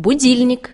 будильник.